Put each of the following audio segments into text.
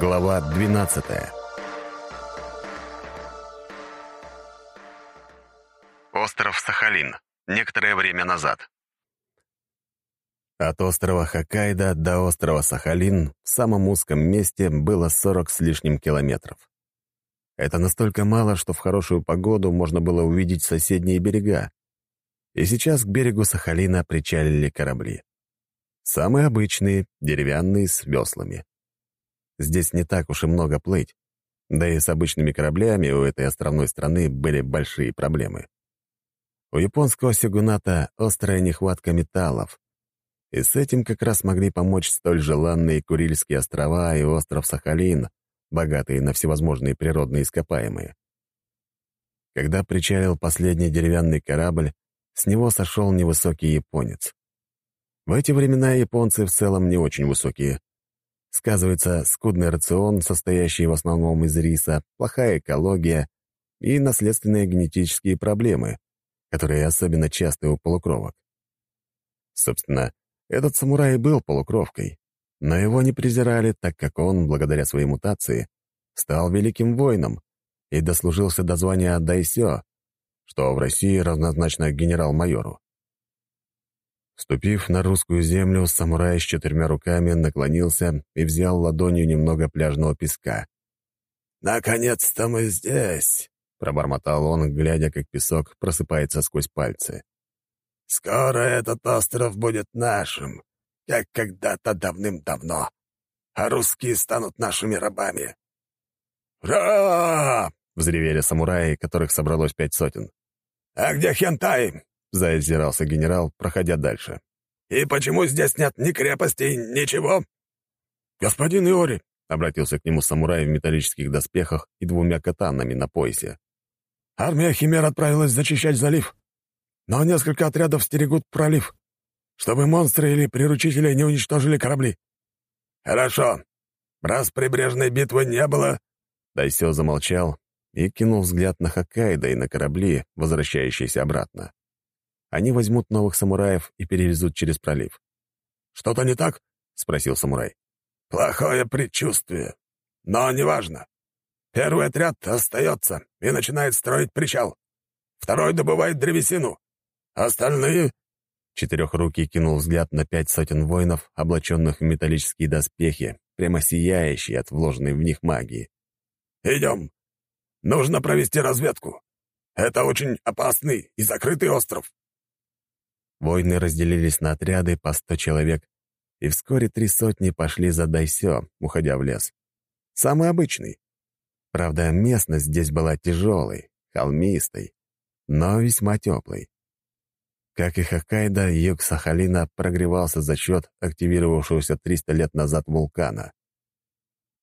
Глава 12 Остров Сахалин. Некоторое время назад. От острова Хоккайдо до острова Сахалин в самом узком месте было 40 с лишним километров. Это настолько мало, что в хорошую погоду можно было увидеть соседние берега. И сейчас к берегу Сахалина причалили корабли. Самые обычные, деревянные, с веслами. Здесь не так уж и много плыть. Да и с обычными кораблями у этой островной страны были большие проблемы. У японского сигуната острая нехватка металлов. И с этим как раз могли помочь столь желанные Курильские острова и остров Сахалин, богатые на всевозможные природные ископаемые. Когда причалил последний деревянный корабль, с него сошел невысокий японец. В эти времена японцы в целом не очень высокие. Сказывается скудный рацион, состоящий в основном из риса, плохая экология и наследственные генетические проблемы, которые особенно часты у полукровок. Собственно, этот самурай был полукровкой, но его не презирали, так как он, благодаря своей мутации, стал великим воином и дослужился до звания дайсё, что в России равнозначно генерал-майору. Вступив на русскую землю, самурай с четырьмя руками наклонился и взял ладонью немного пляжного песка. «Наконец-то мы здесь!» — пробормотал он, глядя, как песок просыпается сквозь пальцы. «Скоро этот остров будет нашим, как когда-то давным-давно, а русские станут нашими рабами». «Ра!» — взревели самураи, которых собралось пять сотен. «А где Хентай?» — заозирался генерал, проходя дальше. «И почему здесь нет ни крепостей, ничего?» «Господин Иори», — обратился к нему самурай в металлических доспехах и двумя катанами на поясе. «Армия Химер отправилась зачищать залив, но несколько отрядов стерегут пролив, чтобы монстры или приручители не уничтожили корабли». «Хорошо. Раз прибрежной битвы не было...» Дайсё замолчал, и кинул взгляд на Хоккайдо и на корабли, возвращающиеся обратно. Они возьмут новых самураев и перевезут через пролив. «Что-то не так?» — спросил самурай. «Плохое предчувствие. Но неважно. Первый отряд остается и начинает строить причал. Второй добывает древесину. Остальные...» Четырехрукий кинул взгляд на пять сотен воинов, облаченных в металлические доспехи, прямо сияющие от вложенной в них магии. «Идем. Нужно провести разведку. Это очень опасный и закрытый остров». Войны разделились на отряды по сто человек, и вскоре три сотни пошли за Дайсё, уходя в лес. Самый обычный. Правда, местность здесь была тяжелой, холмистой, но весьма теплой. Как и Хоккайдо, юг Сахалина прогревался за счет активировавшегося 300 лет назад вулкана.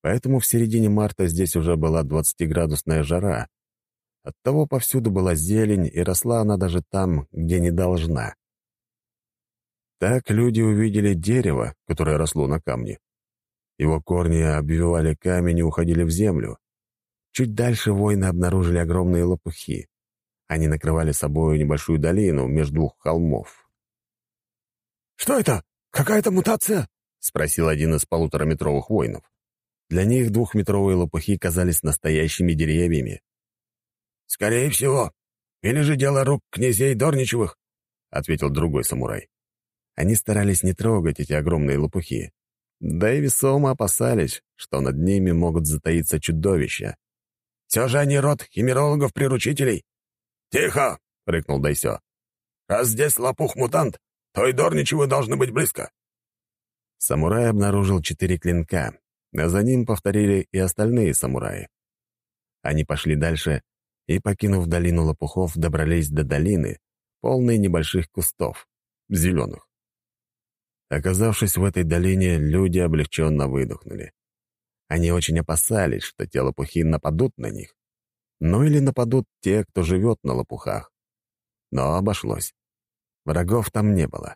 Поэтому в середине марта здесь уже была 20-градусная жара. Оттого повсюду была зелень, и росла она даже там, где не должна. Так люди увидели дерево, которое росло на камне. Его корни обвивали камень и уходили в землю. Чуть дальше воины обнаружили огромные лопухи. Они накрывали собой небольшую долину между двух холмов. «Что это? Какая-то мутация?» — спросил один из полутораметровых воинов. Для них двухметровые лопухи казались настоящими деревьями. «Скорее всего. Или же дело рук князей Дорничевых», — ответил другой самурай. Они старались не трогать эти огромные лопухи. Да и весомо опасались, что над ними могут затаиться чудовища. «Все же они род химерологов-приручителей». «Тихо!» — рыкнул Дайсё. «Раз здесь лопух-мутант, то и Дорничевы должны быть близко». Самурай обнаружил четыре клинка, а за ним повторили и остальные самураи. Они пошли дальше и, покинув долину лопухов, добрались до долины, полной небольших кустов, зеленых. Оказавшись в этой долине, люди облегченно выдохнули. Они очень опасались, что те лопухи нападут на них. Ну или нападут те, кто живет на лопухах. Но обошлось. Врагов там не было.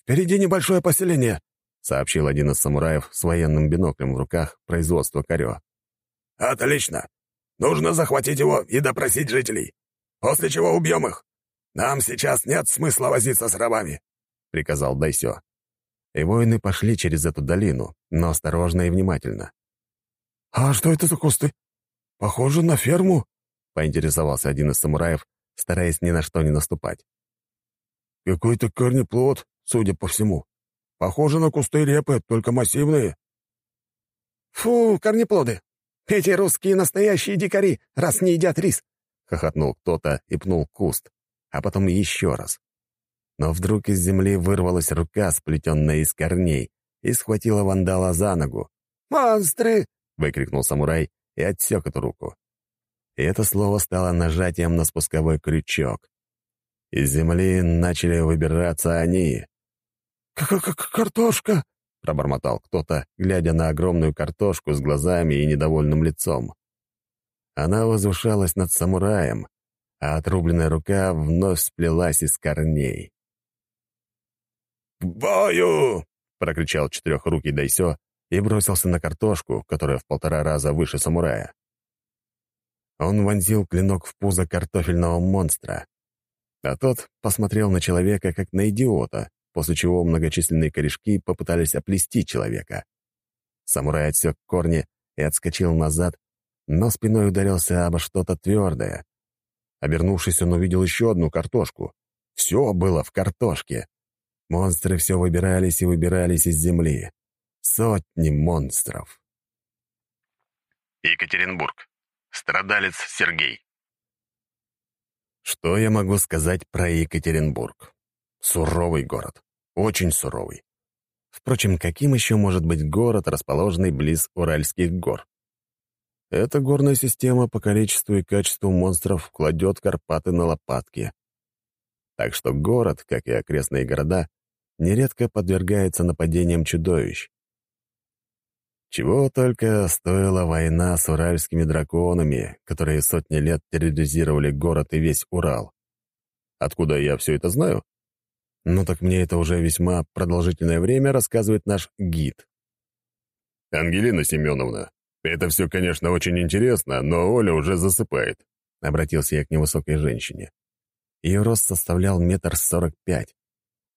«Впереди небольшое поселение», — сообщил один из самураев с военным биноклем в руках производства корё. «Отлично! Нужно захватить его и допросить жителей, после чего убьем их. Нам сейчас нет смысла возиться с рабами», — приказал Дайсё. И воины пошли через эту долину, но осторожно и внимательно. «А что это за кусты? Похоже на ферму», — поинтересовался один из самураев, стараясь ни на что не наступать. «Какой-то корнеплод, судя по всему. Похоже на кусты репы, только массивные». «Фу, корнеплоды! Эти русские настоящие дикари, раз не едят рис!» — хохотнул кто-то и пнул куст, а потом еще раз. Но вдруг из земли вырвалась рука, сплетенная из корней, и схватила вандала за ногу. «Монстры!» — выкрикнул самурай и отсек эту руку. И это слово стало нажатием на спусковой крючок. Из земли начали выбираться они. К -к -к «Картошка!» — пробормотал кто-то, глядя на огромную картошку с глазами и недовольным лицом. Она возвышалась над самураем, а отрубленная рука вновь сплелась из корней. «К бою!» — прокричал четырехрукий Дайсё и бросился на картошку, которая в полтора раза выше самурая. Он вонзил клинок в пузо картофельного монстра, а тот посмотрел на человека как на идиота, после чего многочисленные корешки попытались оплести человека. Самурай отсек корни и отскочил назад, но спиной ударился обо что-то твердое. Обернувшись, он увидел еще одну картошку. Все было в картошке. Монстры все выбирались и выбирались из земли. Сотни монстров. Екатеринбург. Страдалец Сергей. Что я могу сказать про Екатеринбург? Суровый город. Очень суровый. Впрочем, каким еще может быть город, расположенный близ Уральских гор? Эта горная система по количеству и качеству монстров кладет Карпаты на лопатки. Так что город, как и окрестные города, нередко подвергается нападениям чудовищ. Чего только стоила война с уральскими драконами, которые сотни лет терроризировали город и весь Урал. Откуда я все это знаю? Ну так мне это уже весьма продолжительное время рассказывает наш гид. «Ангелина Семеновна, это все, конечно, очень интересно, но Оля уже засыпает», — обратился я к невысокой женщине. Ее рост составлял метр сорок пять.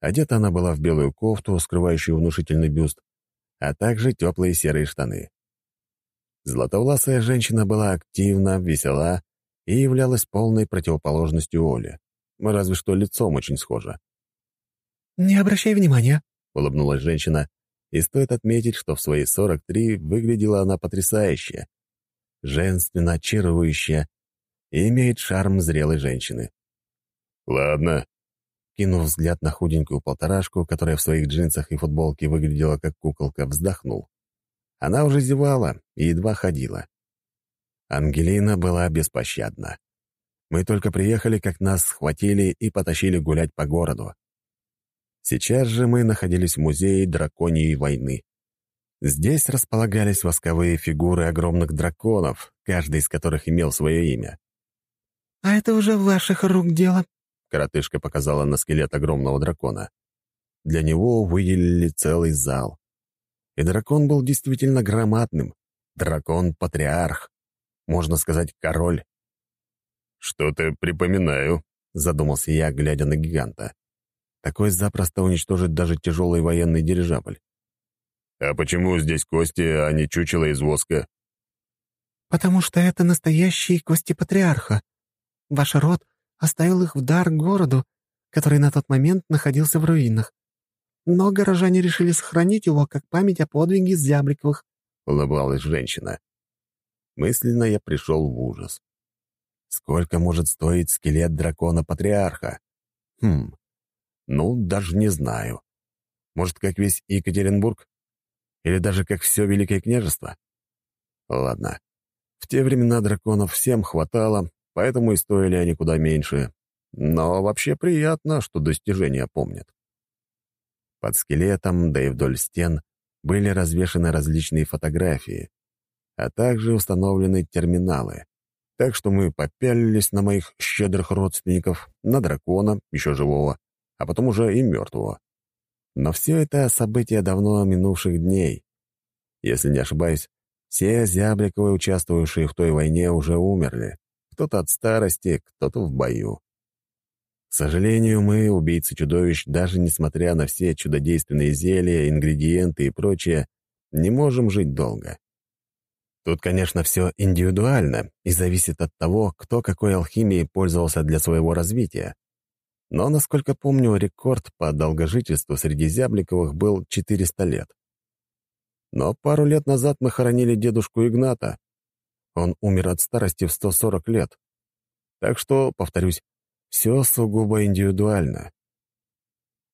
Одета она была в белую кофту, скрывающую внушительный бюст, а также теплые серые штаны. Златовласая женщина была активна, весела и являлась полной противоположностью Оле. Разве что лицом очень схожа. «Не обращай внимания», — улыбнулась женщина, и стоит отметить, что в свои 43 выглядела она потрясающе, женственно очарующая и имеет шарм зрелой женщины. «Ладно, Кинув взгляд на худенькую полторашку, которая в своих джинсах и футболке выглядела как куколка, вздохнул. Она уже зевала и едва ходила. Ангелина была беспощадна. Мы только приехали, как нас схватили и потащили гулять по городу. Сейчас же мы находились в музее драконьей войны. Здесь располагались восковые фигуры огромных драконов, каждый из которых имел свое имя. «А это уже ваших рук дело», Коротышка показала на скелет огромного дракона. Для него выделили целый зал. И дракон был действительно громадным. Дракон-патриарх. Можно сказать, король. «Что-то припоминаю», — задумался я, глядя на гиганта. Такой запросто уничтожит даже тяжелый военный дирижабль. «А почему здесь кости, а не чучело из воска?» «Потому что это настоящие кости патриарха. Ваш род оставил их в дар городу, который на тот момент находился в руинах. Но горожане решили сохранить его как память о подвиге Зябликовых», — улыбалась женщина. Мысленно я пришел в ужас. Сколько может стоить скелет дракона-патриарха? Хм, ну, даже не знаю. Может, как весь Екатеринбург? Или даже как все Великое княжество? Ладно. В те времена драконов всем хватало, поэтому и стоили они куда меньше. Но вообще приятно, что достижения помнят. Под скелетом, да и вдоль стен, были развешаны различные фотографии, а также установлены терминалы. Так что мы попялились на моих щедрых родственников, на дракона, еще живого, а потом уже и мертвого. Но все это события давно минувших дней. Если не ошибаюсь, все Зябликовы, участвовавшие в той войне, уже умерли кто-то от старости, кто-то в бою. К сожалению, мы, убийцы чудовищ, даже несмотря на все чудодейственные зелья, ингредиенты и прочее, не можем жить долго. Тут, конечно, все индивидуально и зависит от того, кто какой алхимией пользовался для своего развития. Но, насколько помню, рекорд по долгожительству среди Зябликовых был 400 лет. Но пару лет назад мы хоронили дедушку Игната. Он умер от старости в 140 лет. Так что, повторюсь, все сугубо индивидуально.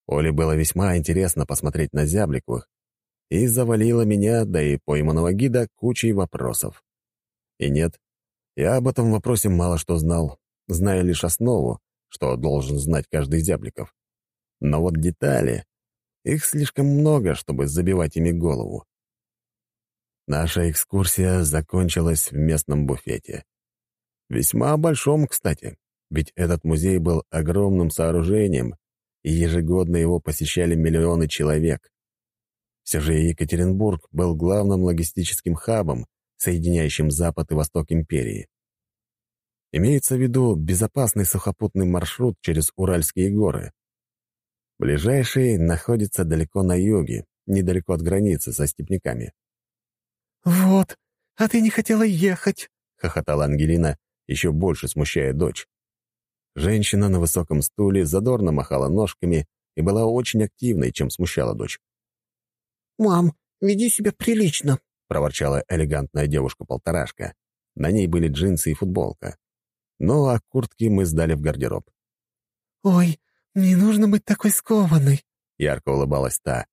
Оле было весьма интересно посмотреть на Зябликовых, и завалила меня, да и пойманного гида, кучей вопросов. И нет, я об этом вопросе мало что знал, зная лишь основу, что должен знать каждый зябликов. Но вот детали, их слишком много, чтобы забивать ими голову. Наша экскурсия закончилась в местном буфете. Весьма большом, кстати, ведь этот музей был огромным сооружением, и ежегодно его посещали миллионы человек. Все же Екатеринбург был главным логистическим хабом, соединяющим Запад и Восток империи. Имеется в виду безопасный сухопутный маршрут через Уральские горы. Ближайший находится далеко на юге, недалеко от границы со степняками. «Вот, а ты не хотела ехать», — хохотала Ангелина, еще больше смущая дочь. Женщина на высоком стуле задорно махала ножками и была очень активной, чем смущала дочь. «Мам, веди себя прилично», — проворчала элегантная девушка-полторашка. На ней были джинсы и футболка. Ну, а куртки мы сдали в гардероб. «Ой, не нужно быть такой скованной», — ярко улыбалась та.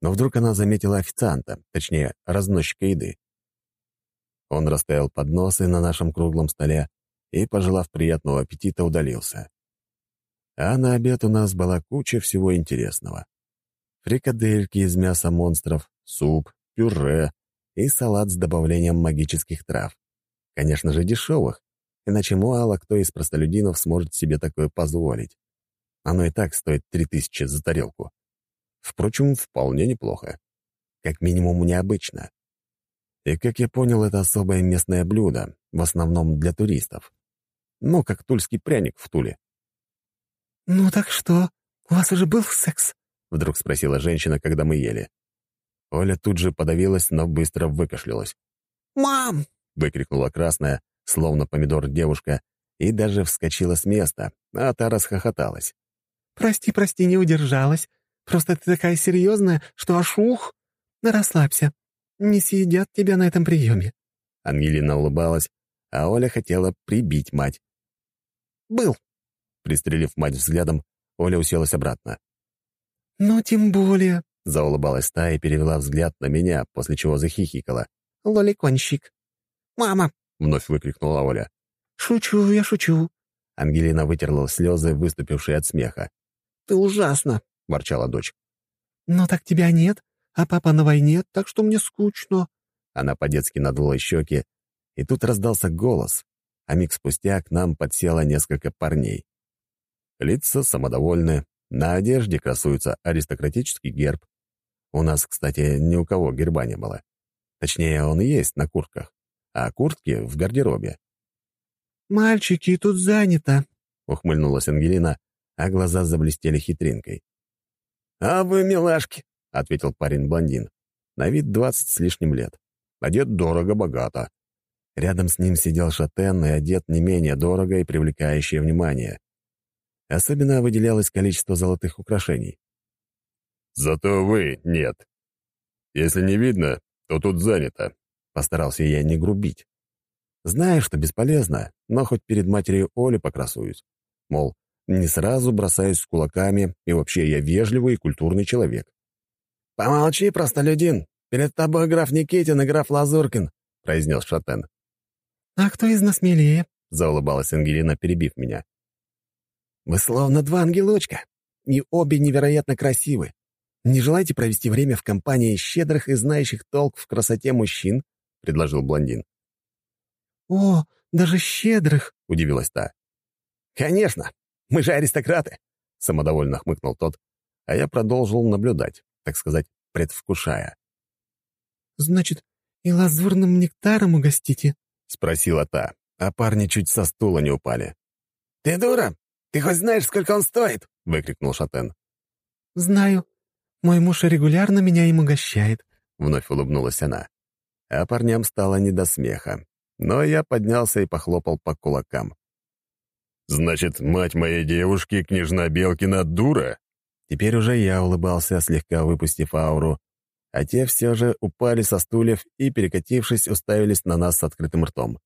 Но вдруг она заметила официанта, точнее, разносчика еды. Он расставил подносы на нашем круглом столе и, пожелав приятного аппетита, удалился. А на обед у нас была куча всего интересного. Фрикадельки из мяса монстров, суп, пюре и салат с добавлением магических трав. Конечно же, дешевых, иначе мало кто из простолюдинов сможет себе такое позволить. Оно и так стоит три тысячи за тарелку. Впрочем, вполне неплохо. Как минимум необычно. И, как я понял, это особое местное блюдо, в основном для туристов. Ну, как тульский пряник в Туле. «Ну так что, у вас уже был секс?» — вдруг спросила женщина, когда мы ели. Оля тут же подавилась, но быстро выкашлялась. «Мам!» — выкрикнула красная, словно помидор девушка, и даже вскочила с места, а та расхохоталась. «Прости, прости, не удержалась. Просто ты такая серьезная, что аж ух! Расслабься. Не съедят тебя на этом приеме». Ангелина улыбалась, а Оля хотела прибить мать. «Был». Пристрелив мать взглядом, Оля уселась обратно. «Ну, тем более», — заулыбалась та и перевела взгляд на меня, после чего захихикала. «Лоликонщик». «Мама!» — вновь выкрикнула Оля. «Шучу, я шучу». Ангелина вытерла слезы, выступившие от смеха. «Ты ужасно!» — ворчала дочь. «Но так тебя нет, а папа на войне, так что мне скучно». Она по-детски надула щеки, и тут раздался голос, а миг спустя к нам подсело несколько парней. Лица самодовольны, на одежде красуется аристократический герб. У нас, кстати, ни у кого герба не было. Точнее, он есть на куртках, а куртки в гардеробе. «Мальчики, тут занято», — ухмыльнулась Ангелина, а глаза заблестели хитринкой. «А вы, милашки», — ответил парень-блондин. На вид двадцать с лишним лет. Одет дорого-богато. Рядом с ним сидел шатен и одет не менее дорого и привлекающее внимание. Особенно выделялось количество золотых украшений. «Зато вы нет. Если не видно, то тут занято», — постарался я не грубить. Знаю, что бесполезно, но хоть перед матерью Оли покрасуюсь. Мол, не сразу бросаюсь с кулаками, и вообще я вежливый и культурный человек. «Помолчи, простолюдин. Перед тобой граф Никитин и граф Лазуркин», — произнес Шатен. «А кто из нас милее?» — заулыбалась Ангелина, перебив меня. «Вы словно два ангелочка, и обе невероятно красивы. Не желаете провести время в компании щедрых и знающих толк в красоте мужчин?» — предложил блондин. «О, даже щедрых!» — удивилась та. «Конечно! Мы же аристократы!» — самодовольно хмыкнул тот, а я продолжил наблюдать, так сказать, предвкушая. «Значит, и лазурным нектаром угостите?» — спросила та, а парни чуть со стула не упали. «Ты дура! «Ты хоть знаешь, сколько он стоит?» — выкрикнул Шатен. «Знаю. Мой муж регулярно меня им угощает», — вновь улыбнулась она. А парням стало не до смеха. Но я поднялся и похлопал по кулакам. «Значит, мать моей девушки, княжна Белкина, дура?» Теперь уже я улыбался, слегка выпустив ауру, а те все же упали со стульев и, перекатившись, уставились на нас с открытым ртом.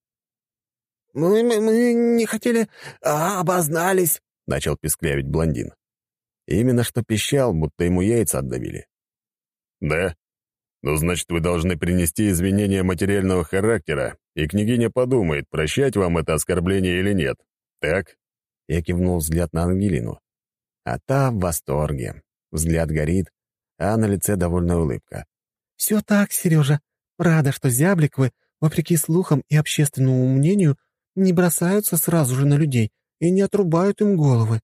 «Мы, мы, мы не хотели, а обознались», — начал песклявить блондин. Именно что пищал, будто ему яйца отдавили. «Да? Ну, значит, вы должны принести извинения материального характера, и княгиня подумает, прощать вам это оскорбление или нет. Так?» Я кивнул взгляд на Ангелину. А та в восторге. Взгляд горит, а на лице довольная улыбка. «Все так, Сережа. Рада, что Зябликовы, вопреки слухам и общественному мнению, не бросаются сразу же на людей и не отрубают им головы».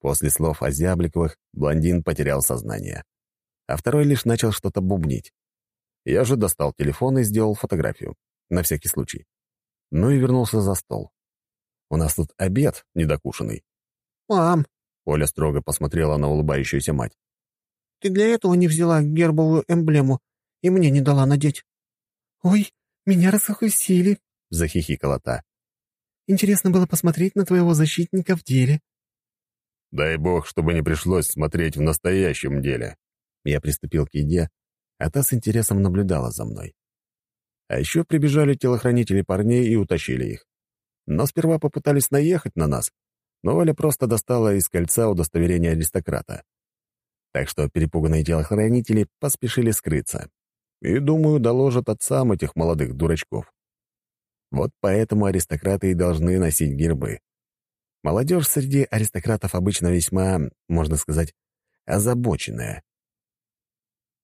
После слов о Зябликовых блондин потерял сознание, а второй лишь начал что-то бубнить. Я же достал телефон и сделал фотографию, на всякий случай. Ну и вернулся за стол. У нас тут обед недокушенный. «Мам!» — Оля строго посмотрела на улыбающуюся мать. «Ты для этого не взяла гербовую эмблему и мне не дала надеть?» «Ой, меня рассохусили!» — захихикала та. «Интересно было посмотреть на твоего защитника в деле». «Дай бог, чтобы не пришлось смотреть в настоящем деле». Я приступил к еде, а та с интересом наблюдала за мной. А еще прибежали телохранители парней и утащили их. Но сперва попытались наехать на нас, но Оля просто достала из кольца удостоверение аристократа. Так что перепуганные телохранители поспешили скрыться. И, думаю, доложат отцам этих молодых дурачков. Вот поэтому аристократы и должны носить гербы. Молодежь среди аристократов обычно весьма, можно сказать, озабоченная.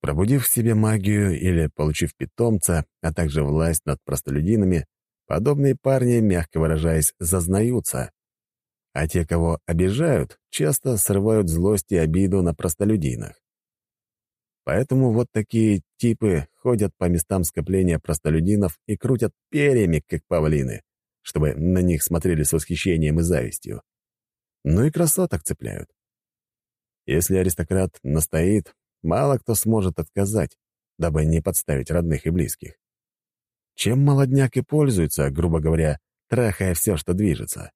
Пробудив в себе магию или получив питомца, а также власть над простолюдинами, подобные парни, мягко выражаясь, зазнаются. А те, кого обижают, часто срывают злость и обиду на простолюдинах. Поэтому вот такие типы ходят по местам скопления простолюдинов и крутят перьями, как павлины, чтобы на них смотрели с восхищением и завистью. Ну и красоток цепляют. Если аристократ настоит, мало кто сможет отказать, дабы не подставить родных и близких. Чем молодняк и пользуется, грубо говоря, трахая все, что движется.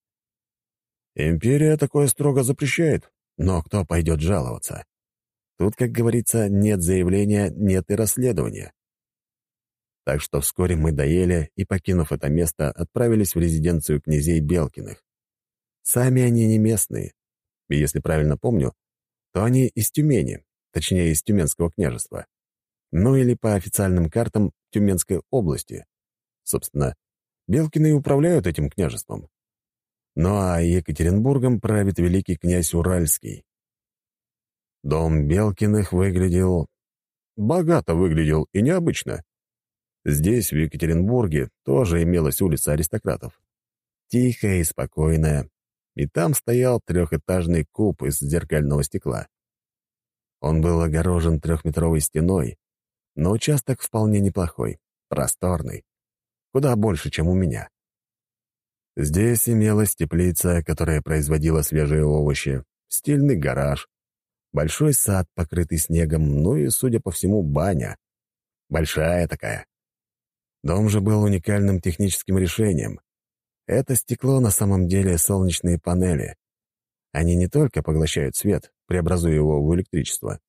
Империя такое строго запрещает, но кто пойдет жаловаться? Тут, как говорится, нет заявления, нет и расследования. Так что вскоре мы доели и, покинув это место, отправились в резиденцию князей Белкиных. Сами они не местные. И если правильно помню, то они из Тюмени, точнее, из Тюменского княжества. Ну или по официальным картам Тюменской области. Собственно, Белкины и управляют этим княжеством. Ну а Екатеринбургом правит великий князь Уральский. Дом Белкиных выглядел... Богато выглядел и необычно. Здесь, в Екатеринбурге, тоже имелась улица аристократов. Тихая и спокойная, и там стоял трехэтажный куб из зеркального стекла. Он был огорожен трехметровой стеной, но участок вполне неплохой, просторный, куда больше, чем у меня. Здесь имелась теплица, которая производила свежие овощи, стильный гараж, большой сад, покрытый снегом, ну и, судя по всему, баня. Большая такая. Дом же был уникальным техническим решением. Это стекло на самом деле солнечные панели. Они не только поглощают свет, преобразуя его в электричество,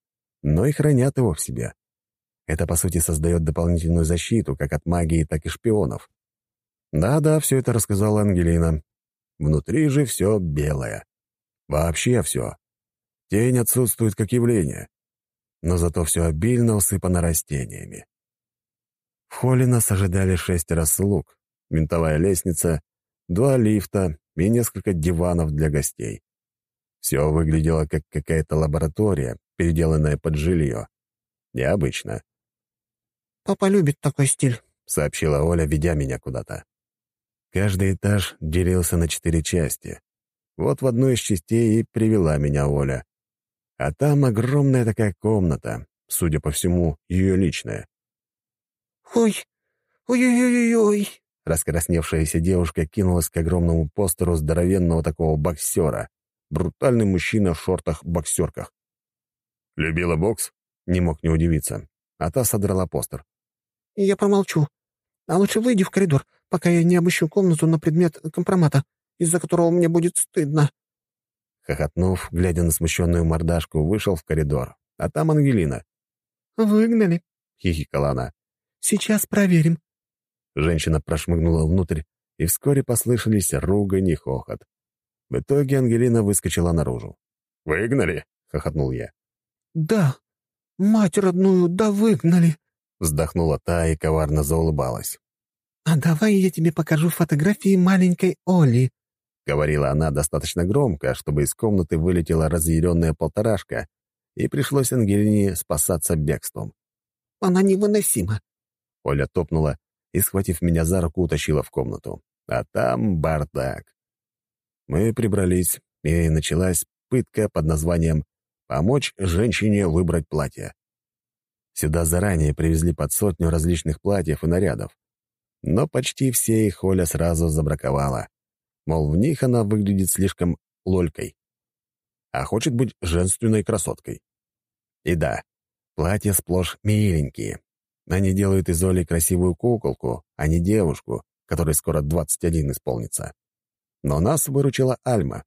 но и хранят его в себе. Это, по сути, создает дополнительную защиту как от магии, так и шпионов. Да-да, все это рассказала Ангелина. Внутри же все белое. Вообще все. Тень отсутствует как явление. Но зато все обильно усыпано растениями. В холле нас ожидали шестеро слуг, винтовая лестница, два лифта и несколько диванов для гостей. Все выглядело как какая-то лаборатория, переделанная под жилье. Необычно. «Папа любит такой стиль», — сообщила Оля, ведя меня куда-то. Каждый этаж делился на четыре части. Вот в одну из частей и привела меня Оля. А там огромная такая комната, судя по всему, ее личная. «Ой, ой-ой-ой-ой!» Раскрасневшаяся девушка кинулась к огромному постеру здоровенного такого боксера. Брутальный мужчина в шортах-боксерках. «Любила бокс?» Не мог не удивиться. А та содрала постер. Я промолчу. А лучше выйди в коридор, пока я не обыщу комнату на предмет компромата, из-за которого мне будет стыдно». Хохотнув, глядя на смущенную мордашку, вышел в коридор. А там Ангелина. «Выгнали», — хихикала она. «Сейчас проверим». Женщина прошмыгнула внутрь, и вскоре послышались ругань и хохот. В итоге Ангелина выскочила наружу. «Выгнали?» — хохотнул я. «Да, мать родную, да выгнали», — вздохнула та и коварно заулыбалась. «А давай я тебе покажу фотографии маленькой Оли», — говорила она достаточно громко, чтобы из комнаты вылетела разъяренная полторашка, и пришлось Ангелине спасаться бегством. «Она невыносима». Оля топнула и, схватив меня за руку, утащила в комнату. А там бардак. Мы прибрались, и началась пытка под названием «Помочь женщине выбрать платье». Сюда заранее привезли под сотню различных платьев и нарядов. Но почти все их Оля сразу забраковала. Мол, в них она выглядит слишком лолькой. А хочет быть женственной красоткой. И да, платья сплошь миленькие. Они делают из Оли красивую куколку, а не девушку, которой скоро 21 исполнится. Но нас выручила Альма.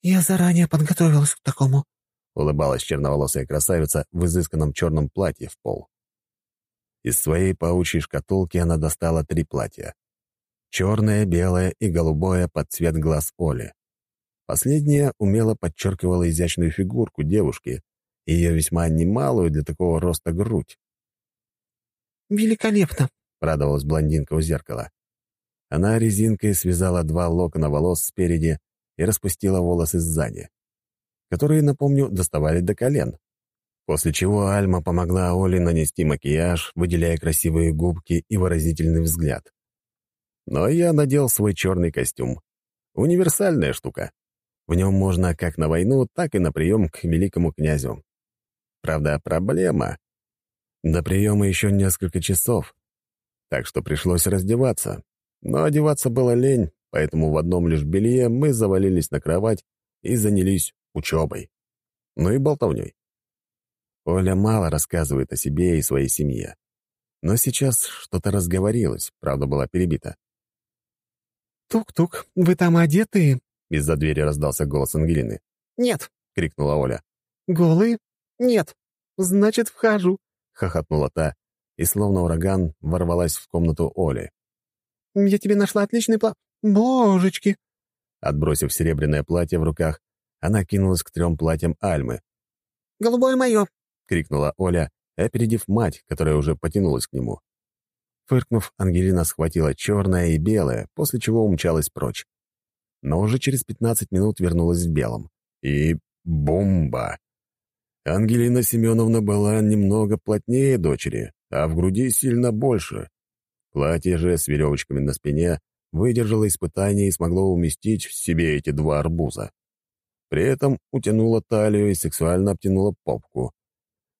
«Я заранее подготовилась к такому», — улыбалась черноволосая красавица в изысканном черном платье в пол. Из своей паучьей шкатулки она достала три платья. Черное, белое и голубое под цвет глаз Оли. Последнее умело подчеркивало изящную фигурку девушки и ее весьма немалую для такого роста грудь. «Великолепно!» — радовалась блондинка у зеркала. Она резинкой связала два локона волос спереди и распустила волосы сзади, которые, напомню, доставали до колен. После чего Альма помогла Оле нанести макияж, выделяя красивые губки и выразительный взгляд. Но я надел свой черный костюм. Универсальная штука. В нем можно как на войну, так и на прием к великому князю. Правда, проблема. До приема еще несколько часов, так что пришлось раздеваться, но одеваться было лень, поэтому в одном лишь белье мы завалились на кровать и занялись учебой. Ну и болтовней. Оля мало рассказывает о себе и своей семье. Но сейчас что-то разговорилось, правда, была перебита. «Тук-тук, вы там одеты?» Из-за двери раздался голос Ангелины. «Нет!» — крикнула Оля. «Голые? Нет. Значит, вхожу!» — хохотнула та и, словно ураган, ворвалась в комнату Оли. Я тебе нашла отличный пла... Божечки!» Отбросив серебряное платье в руках, она кинулась к трем платьям Альмы. «Голубое мое!» — крикнула Оля, опередив мать, которая уже потянулась к нему. Фыркнув, Ангелина схватила черное и белое, после чего умчалась прочь. Но уже через пятнадцать минут вернулась в белом. И бомба! Ангелина Семеновна была немного плотнее дочери, а в груди сильно больше. Платье же с веревочками на спине выдержало испытание и смогло уместить в себе эти два арбуза. При этом утянула талию и сексуально обтянула попку.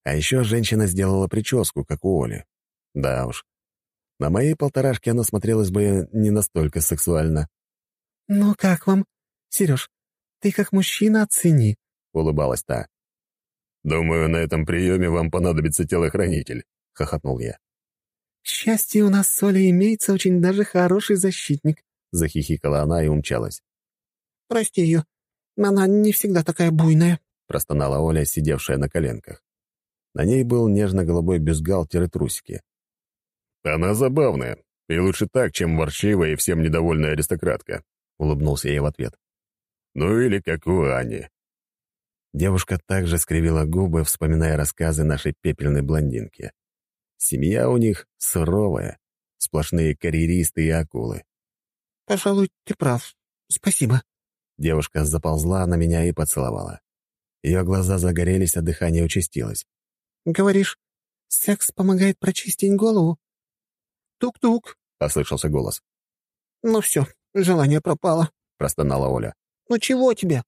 А еще женщина сделала прическу, как у Оли. Да уж, на моей полторашке она смотрелась бы не настолько сексуально. «Ну как вам? Сереж, ты как мужчина оцени», — улыбалась та. «Думаю, на этом приеме вам понадобится телохранитель», — хохотнул я. «К счастью, у нас с Олей имеется очень даже хороший защитник», — захихикала она и умчалась. «Прости ее. Она не всегда такая буйная», — простонала Оля, сидевшая на коленках. На ней был нежно-голубой бюстгальтер и трусики. «Она забавная, и лучше так, чем ворчивая и всем недовольная аристократка», — улыбнулся я в ответ. «Ну или как у Ани». Девушка также скривила губы, вспоминая рассказы нашей пепельной блондинки. Семья у них суровая, сплошные карьеристы и акулы. «Пожалуй, ты прав. Спасибо». Девушка заползла на меня и поцеловала. Ее глаза загорелись, а дыхание участилось. «Говоришь, секс помогает прочистить голову?» «Тук-тук», — послышался голос. «Ну все, желание пропало», — простонала Оля. «Ну чего тебе?»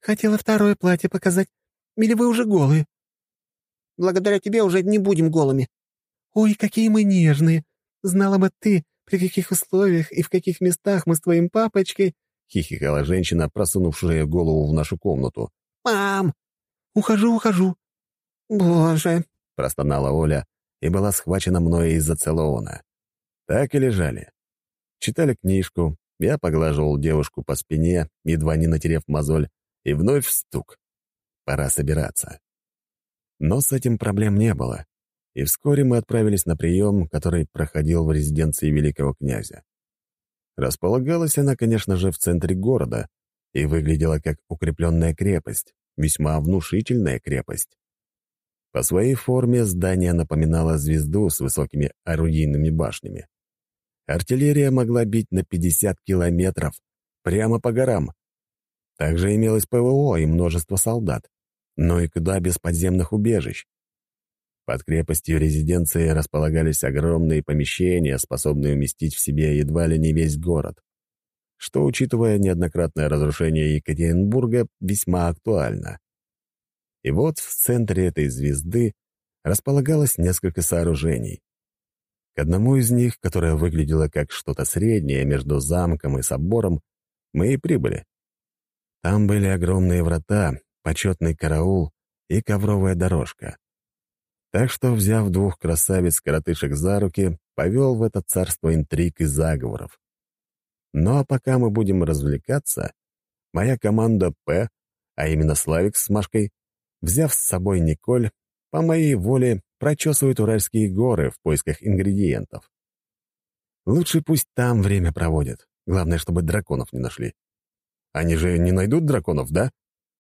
«Хотела второе платье показать. Или вы уже голые?» «Благодаря тебе уже не будем голыми», «Ой, какие мы нежные! Знала бы ты, при каких условиях и в каких местах мы с твоим папочкой...» — хихикала женщина, просунувшая голову в нашу комнату. «Мам! Ухожу, ухожу!» «Боже!» — простонала Оля и была схвачена из-за целоуна. Так и лежали. Читали книжку, я поглаживал девушку по спине, едва не натерев мозоль, и вновь стук. Пора собираться. Но с этим проблем не было, и вскоре мы отправились на прием, который проходил в резиденции великого князя. Располагалась она, конечно же, в центре города и выглядела как укрепленная крепость, весьма внушительная крепость. По своей форме здание напоминало звезду с высокими орудийными башнями. Артиллерия могла бить на 50 километров, прямо по горам. Также имелось ПВО и множество солдат, но и куда без подземных убежищ. Под крепостью резиденции располагались огромные помещения, способные уместить в себе едва ли не весь город, что, учитывая неоднократное разрушение Екатеринбурга, весьма актуально. И вот в центре этой звезды располагалось несколько сооружений. К одному из них, которое выглядело как что-то среднее между замком и собором, мы и прибыли. Там были огромные врата, почетный караул и ковровая дорожка. Так что, взяв двух красавиц-коротышек за руки, повел в это царство интриг и заговоров. Ну а пока мы будем развлекаться, моя команда «П», а именно Славик с Машкой, взяв с собой Николь, по моей воле прочесывает Уральские горы в поисках ингредиентов. Лучше пусть там время проводят. Главное, чтобы драконов не нашли. Они же не найдут драконов, да?